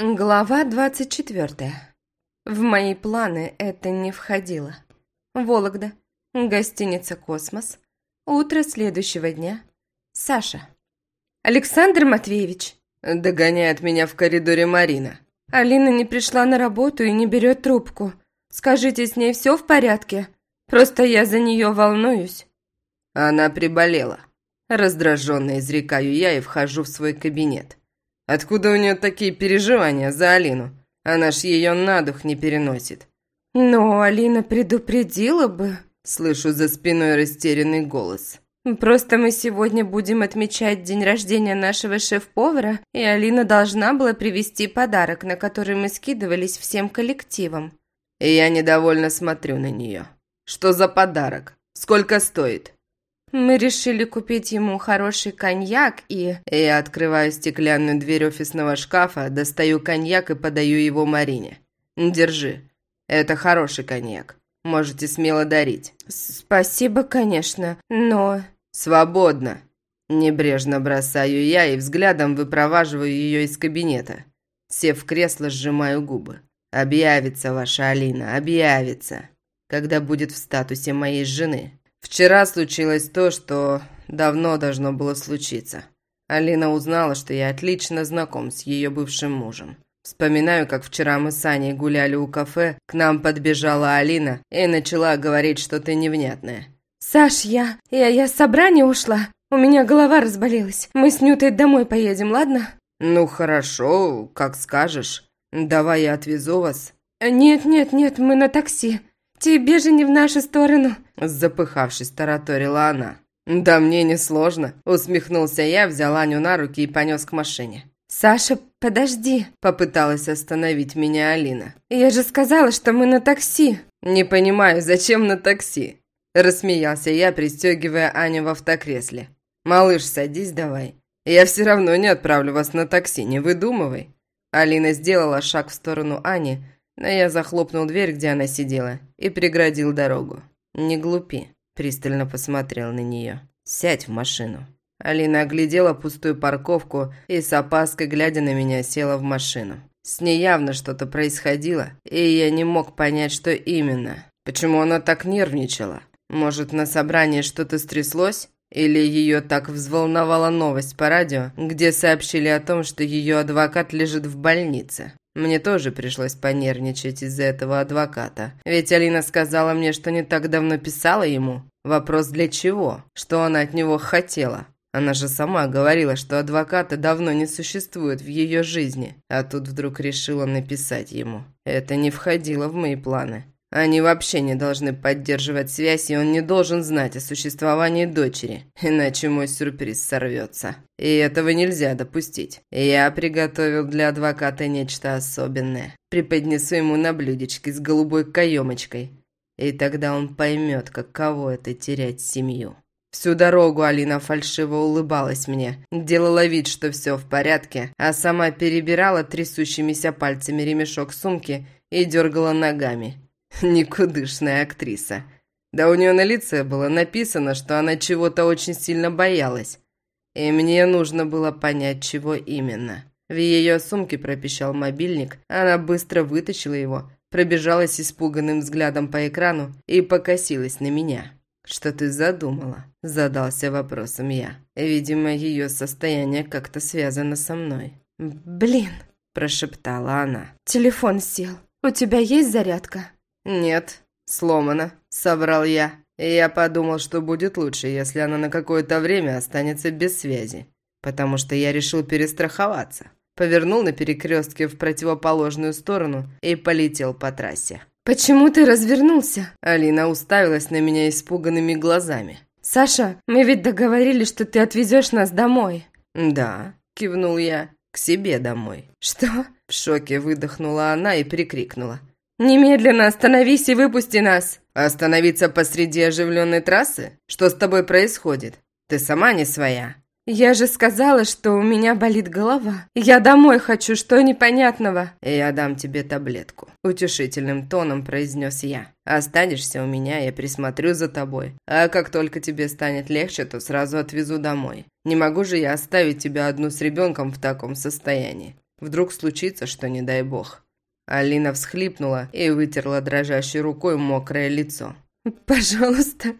Глава двадцать четвертая. В мои планы это не входило. Вологда. Гостиница «Космос». Утро следующего дня. Саша. «Александр Матвеевич!» Догоняет меня в коридоре Марина. Алина не пришла на работу и не берет трубку. Скажите, с ней все в порядке? Просто я за нее волнуюсь. Она приболела. Раздраженно изрекаю я и вхожу в свой кабинет. Откуда у нее такие переживания за Алину? Она ж ее на дух не переносит. Но Алина предупредила бы. Слышу за спиной растерянный голос. Просто мы сегодня будем отмечать день рождения нашего шеф-повара, и Алина должна была привезти подарок, на который мы скидывались всем коллективом. И я недовольно смотрю на нее. Что за подарок? Сколько стоит? Мы решили купить ему хороший коньяк и... Я открываю стеклянную дверь офисного шкафа, достаю коньяк и подаю его Марине. Держи. Это хороший коньяк. Можете смело дарить. Спасибо, конечно, но... Свободно. Небрежно бросаю я и взглядом выпроваживаю ее из кабинета. Сев в кресло, сжимаю губы. Объявится ваша Алина, объявится. Когда будет в статусе моей жены. Вчера случилось то, что давно должно было случиться. Алина узнала, что я отлично знаком с ее бывшим мужем. Вспоминаю, как вчера мы с Аней гуляли у кафе, к нам подбежала Алина и начала говорить что-то невнятное. «Саш, я... я, я с собрания ушла. У меня голова разболелась. Мы с Нютой домой поедем, ладно?» «Ну хорошо, как скажешь. Давай я отвезу вас». «Нет, нет, нет, мы на такси. Тебе же не в нашу сторону». Запыхавшись, тараторила она. «Да мне не сложно», – усмехнулся я, взял Аню на руки и понес к машине. «Саша, подожди», – попыталась остановить меня Алина. «Я же сказала, что мы на такси». «Не понимаю, зачем на такси?» Рассмеялся я, пристегивая Аню в автокресле. «Малыш, садись давай. Я все равно не отправлю вас на такси, не выдумывай». Алина сделала шаг в сторону Ани, но я захлопнул дверь, где она сидела, и преградил дорогу. «Не глупи», – пристально посмотрел на нее. «Сядь в машину». Алина оглядела пустую парковку и с опаской, глядя на меня, села в машину. С ней явно что-то происходило, и я не мог понять, что именно. Почему она так нервничала? Может, на собрании что-то стряслось? Или ее так взволновала новость по радио, где сообщили о том, что ее адвокат лежит в больнице? Мне тоже пришлось понервничать из-за этого адвоката. Ведь Алина сказала мне, что не так давно писала ему. Вопрос для чего? Что она от него хотела? Она же сама говорила, что адвоката давно не существует в ее жизни. А тут вдруг решила написать ему. Это не входило в мои планы. Они вообще не должны поддерживать связь, и он не должен знать о существовании дочери, иначе мой сюрприз сорвется. И этого нельзя допустить. Я приготовил для адвоката нечто особенное. Преподнесу ему на блюдечке с голубой каемочкой. И тогда он поймет, каково это терять семью. Всю дорогу Алина фальшиво улыбалась мне, делала вид, что все в порядке, а сама перебирала трясущимися пальцами ремешок сумки и дергала ногами. Никудышная актриса. Да у нее на лице было написано, что она чего-то очень сильно боялась. И мне нужно было понять, чего именно. В ее сумке пропищал мобильник, она быстро вытащила его, пробежалась испуганным взглядом по экрану и покосилась на меня. «Что ты задумала?» – задался вопросом я. Видимо, ее состояние как-то связано со мной. «Блин!» – прошептала она. «Телефон сел. У тебя есть зарядка?» «Нет, сломана», – соврал я. я подумал, что будет лучше, если она на какое-то время останется без связи. Потому что я решил перестраховаться. Повернул на перекрестке в противоположную сторону и полетел по трассе. «Почему ты развернулся?» Алина уставилась на меня испуганными глазами. «Саша, мы ведь договорились, что ты отвезешь нас домой». «Да», – кивнул я, – «к себе домой». «Что?» В шоке выдохнула она и прикрикнула. «Немедленно остановись и выпусти нас!» «Остановиться посреди оживленной трассы? Что с тобой происходит? Ты сама не своя». «Я же сказала, что у меня болит голова. Я домой хочу, что непонятного?» «Я дам тебе таблетку», – утешительным тоном произнес я. «Останешься у меня, я присмотрю за тобой. А как только тебе станет легче, то сразу отвезу домой. Не могу же я оставить тебя одну с ребенком в таком состоянии. Вдруг случится, что не дай бог». Алина всхлипнула и вытерла дрожащей рукой мокрое лицо. «Пожалуйста,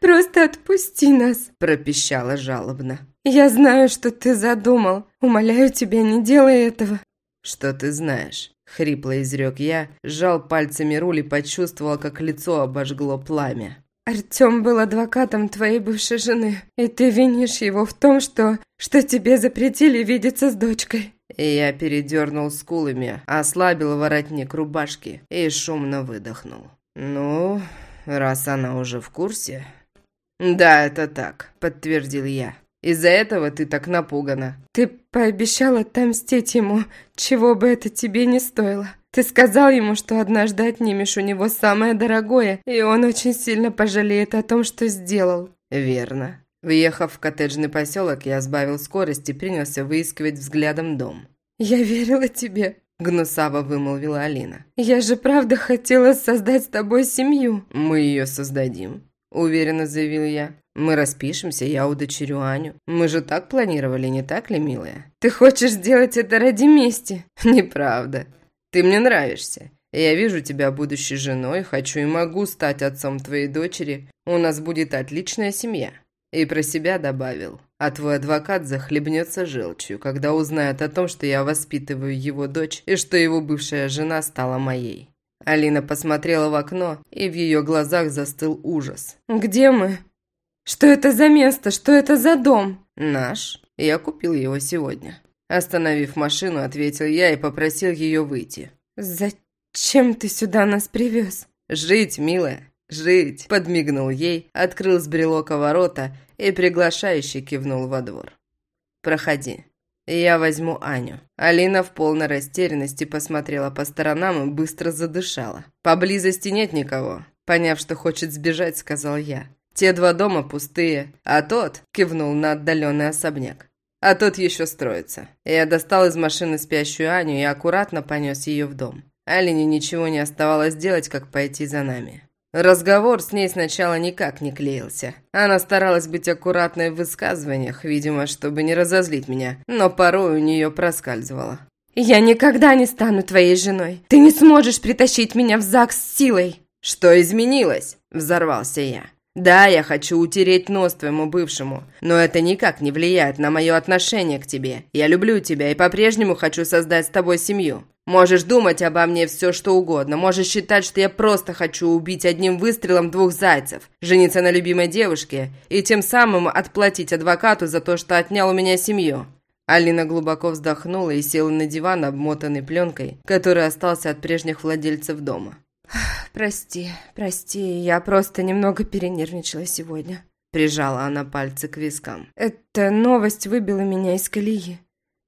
просто отпусти нас», – пропищала жалобно. «Я знаю, что ты задумал. Умоляю тебя, не делай этого». «Что ты знаешь?» – хрипло изрек я, сжал пальцами руль и почувствовал, как лицо обожгло пламя. Артём был адвокатом твоей бывшей жены, и ты винишь его в том, что... что тебе запретили видеться с дочкой». Я передернул скулами, ослабил воротник рубашки и шумно выдохнул. «Ну, раз она уже в курсе...» «Да, это так», — подтвердил я. «Из-за этого ты так напугана». «Ты пообещал отомстить ему, чего бы это тебе не стоило. Ты сказал ему, что однажды отнимешь у него самое дорогое, и он очень сильно пожалеет о том, что сделал». «Верно». Въехав в коттеджный поселок, я сбавил скорость и принялся выискивать взглядом дом. «Я верила тебе», – гнусаво вымолвила Алина. «Я же правда хотела создать с тобой семью». «Мы ее создадим», – уверенно заявил я. «Мы распишемся, я удочерю Аню. Мы же так планировали, не так ли, милая?» «Ты хочешь сделать это ради мести?» «Неправда. Ты мне нравишься. Я вижу тебя будущей женой, хочу и могу стать отцом твоей дочери. У нас будет отличная семья». И про себя добавил. А твой адвокат захлебнется желчью, когда узнает о том, что я воспитываю его дочь и что его бывшая жена стала моей. Алина посмотрела в окно, и в ее глазах застыл ужас. «Где мы? Что это за место? Что это за дом?» «Наш. Я купил его сегодня». Остановив машину, ответил я и попросил ее выйти. «Зачем ты сюда нас привез?» «Жить, милая, жить!» Подмигнул ей, открыл с брелока ворота и приглашающе кивнул во двор. «Проходи. Я возьму Аню». Алина в полной растерянности посмотрела по сторонам и быстро задышала. «Поблизости нет никого». Поняв, что хочет сбежать, сказал я. «Те два дома пустые, а тот...» – кивнул на отдаленный особняк. А тот еще строится. Я достал из машины спящую Аню и аккуратно понес ее в дом. Алине ничего не оставалось делать, как пойти за нами. Разговор с ней сначала никак не клеился. Она старалась быть аккуратной в высказываниях, видимо, чтобы не разозлить меня, но порой у нее проскальзывало. «Я никогда не стану твоей женой. Ты не сможешь притащить меня в ЗАГС с силой!» «Что изменилось?» – взорвался я. Да, я хочу утереть нос твоему бывшему, но это никак не влияет на мое отношение к тебе. Я люблю тебя и по-прежнему хочу создать с тобой семью. Можешь думать обо мне все, что угодно. Можешь считать, что я просто хочу убить одним выстрелом двух зайцев, жениться на любимой девушке и тем самым отплатить адвокату за то, что отнял у меня семью». Алина глубоко вздохнула и села на диван, обмотанный пленкой, который остался от прежних владельцев дома. «Прости, прости, я просто немного перенервничала сегодня». Прижала она пальцы к вискам. «Эта новость выбила меня из колеи.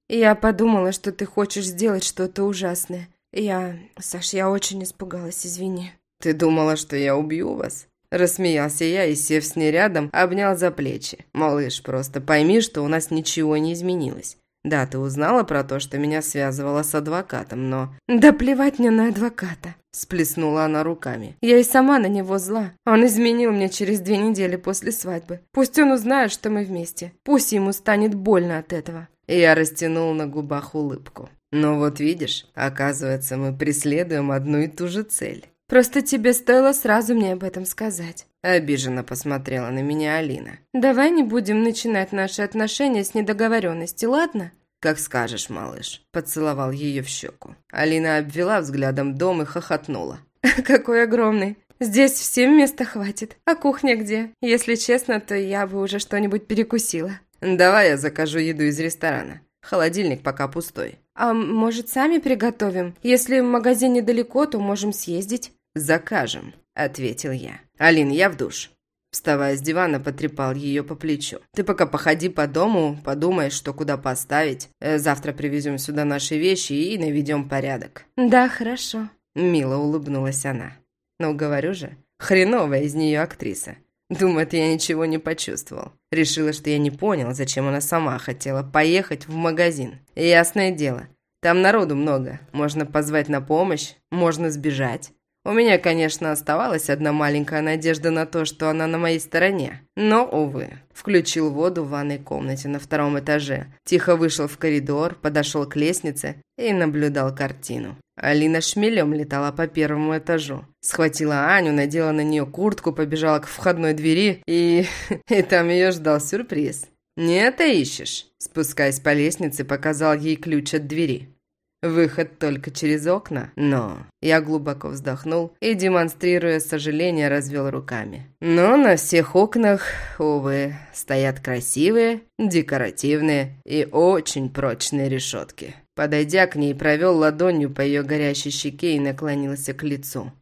Я подумала, что ты хочешь сделать что-то ужасное. Я... Саш, я очень испугалась, извини». «Ты думала, что я убью вас?» Рассмеялся я и, сев с ней рядом, обнял за плечи. «Малыш, просто пойми, что у нас ничего не изменилось. Да, ты узнала про то, что меня связывало с адвокатом, но...» «Да плевать мне на адвоката!» Сплеснула она руками. «Я и сама на него зла. Он изменил мне через две недели после свадьбы. Пусть он узнает, что мы вместе. Пусть ему станет больно от этого». Я растянул на губах улыбку. «Но вот видишь, оказывается, мы преследуем одну и ту же цель». «Просто тебе стоило сразу мне об этом сказать». Обиженно посмотрела на меня Алина. «Давай не будем начинать наши отношения с недоговоренности, ладно?» «Как скажешь, малыш», – поцеловал ее в щеку. Алина обвела взглядом дом и хохотнула. «Какой огромный! Здесь всем места хватит. А кухня где? Если честно, то я бы уже что-нибудь перекусила». «Давай я закажу еду из ресторана. Холодильник пока пустой». «А может, сами приготовим? Если магазин недалеко, то можем съездить». «Закажем», – ответил я. «Алин, я в душ». Вставая с дивана, потрепал ее по плечу. «Ты пока походи по дому, подумай, что куда поставить. Э, завтра привезем сюда наши вещи и наведем порядок». «Да, хорошо», – мило улыбнулась она. «Ну, говорю же, хреновая из нее актриса. Думает, я ничего не почувствовал. Решила, что я не понял, зачем она сама хотела поехать в магазин. Ясное дело, там народу много. Можно позвать на помощь, можно сбежать. У меня, конечно, оставалась одна маленькая надежда на то, что она на моей стороне. Но, увы, включил воду в ванной комнате на втором этаже, тихо вышел в коридор, подошел к лестнице и наблюдал картину. Алина шмелем летала по первому этажу. Схватила Аню, надела на нее куртку, побежала к входной двери и... и там ее ждал сюрприз. «Не это ищешь?» Спускаясь по лестнице, показал ей ключ от двери. Выход только через окна, но... Я глубоко вздохнул и, демонстрируя сожаление, развел руками. Но на всех окнах, увы, стоят красивые, декоративные и очень прочные решетки. Подойдя к ней, провел ладонью по ее горящей щеке и наклонился к лицу.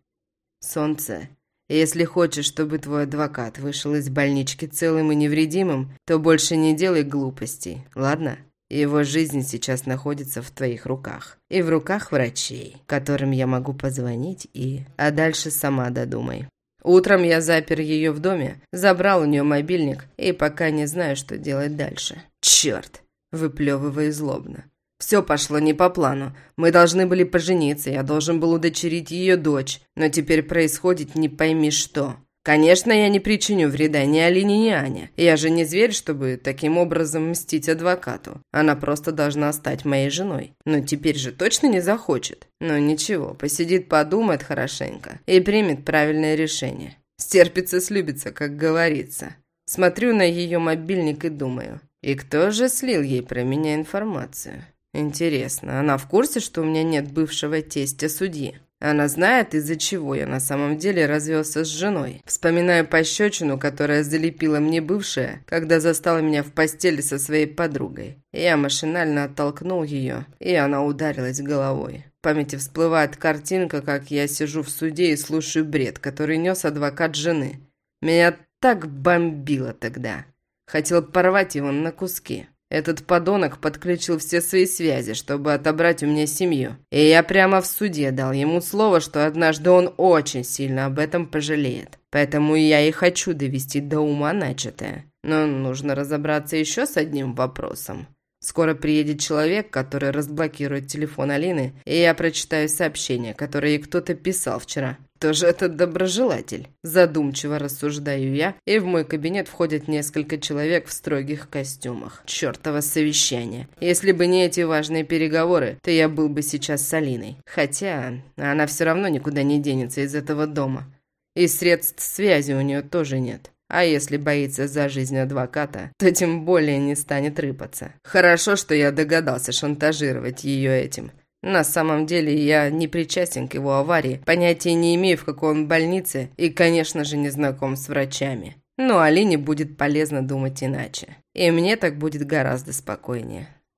«Солнце, если хочешь, чтобы твой адвокат вышел из больнички целым и невредимым, то больше не делай глупостей, ладно?» Его жизнь сейчас находится в твоих руках. И в руках врачей, которым я могу позвонить и... А дальше сама додумай. Утром я запер ее в доме, забрал у нее мобильник и пока не знаю, что делать дальше. Черт! Выплевываю злобно. Все пошло не по плану. Мы должны были пожениться, я должен был удочерить ее дочь. Но теперь происходит не пойми что. Конечно, я не причиню вреда ни Алине, ни Ане. Я же не зверь, чтобы таким образом мстить адвокату. Она просто должна стать моей женой. Но теперь же точно не захочет. Но ничего, посидит, подумает хорошенько и примет правильное решение. Стерпится, слюбится, как говорится. Смотрю на ее мобильник и думаю. И кто же слил ей про меня информацию? Интересно, она в курсе, что у меня нет бывшего тестя судьи? Она знает, из-за чего я на самом деле развелся с женой. Вспоминаю пощечину, которая залепила мне бывшая, когда застала меня в постели со своей подругой. Я машинально оттолкнул ее, и она ударилась головой. В памяти всплывает картинка, как я сижу в суде и слушаю бред, который нес адвокат жены. Меня так бомбило тогда. Хотел порвать его на куски. Этот подонок подключил все свои связи, чтобы отобрать у меня семью. И я прямо в суде дал ему слово, что однажды он очень сильно об этом пожалеет. Поэтому я и хочу довести до ума начатое. Но нужно разобраться еще с одним вопросом. Скоро приедет человек, который разблокирует телефон Алины, и я прочитаю сообщение, которое кто-то писал вчера. Кто же этот доброжелатель? Задумчиво рассуждаю я, и в мой кабинет входят несколько человек в строгих костюмах. Чёртово совещание. Если бы не эти важные переговоры, то я был бы сейчас с Алиной. Хотя она все равно никуда не денется из этого дома. И средств связи у нее тоже нет. А если боится за жизнь адвоката, то тем более не станет рыпаться. Хорошо, что я догадался шантажировать ее этим. На самом деле я не причастен к его аварии, понятия не имею, в какой он больнице, и, конечно же, не знаком с врачами. Но Алине будет полезно думать иначе. И мне так будет гораздо спокойнее.